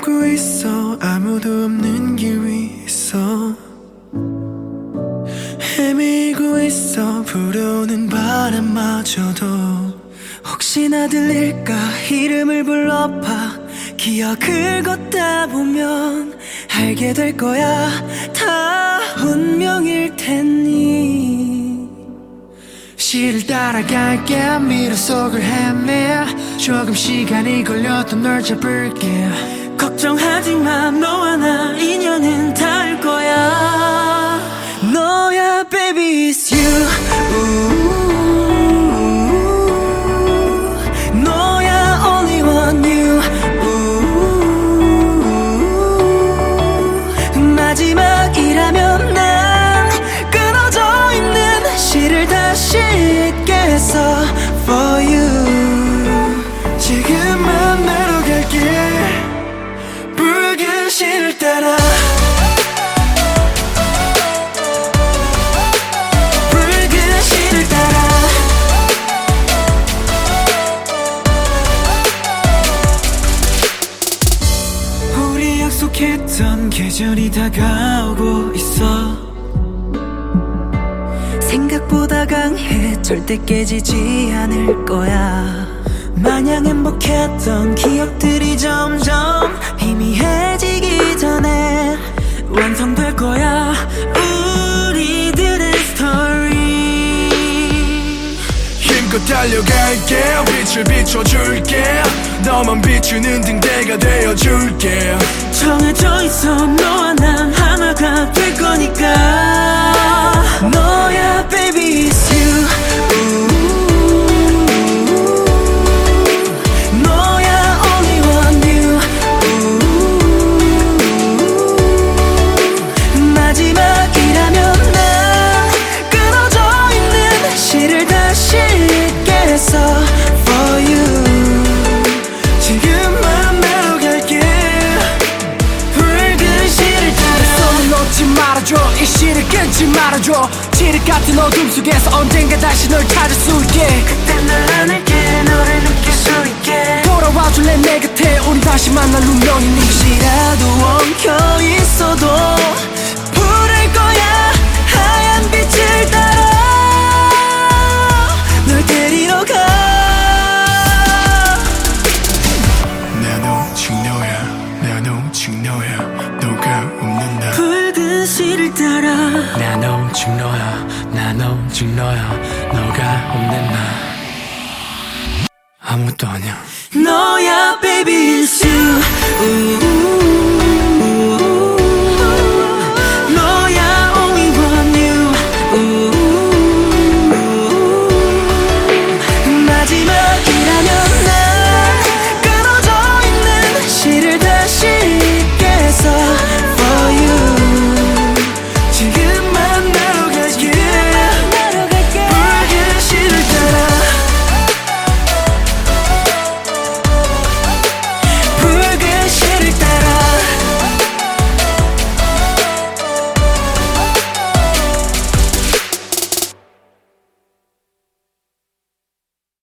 감고 있어. 아무도 없는 길 위에서 헤매고 있어. 불어오는 바람마저도 혹시나 들릴까? 이름을 불러봐. 기억을 걷다 보면 알게 될 거야. 다 운명일 테니. 시를 따라갈게. 미로 속을 헤매. 조금 시간이 걸려도 널 잡을게 걱정하지 마. 너와 나 인연은 닿 약속했던 계절이 다가오고 있어. 생각보다 강해. 절대 깨지지 않을 거야. 마냥 행복했던 기억들이 점점 힘껏 달려갈게 빛을 비춰줄게. 너만 비추는 등대가 되어줄게. 정해져 있어. 너와 난 하나가 될 거니까 끊지 말아줘. 칠흑 같은 어둠 속에서 언젠가 다시 널 찾을 수 있게. 그때 날 안을게 너를 느낄 수 있게. 돌아와줄래 내 곁에. 우리 다시 만날 운명이니 혹시라도 엉켜 있어도 날 따라. 난 오직 너야 난 오직 너야. 너가 없는 나. 아무것도 아니야. 너야 baby it's you.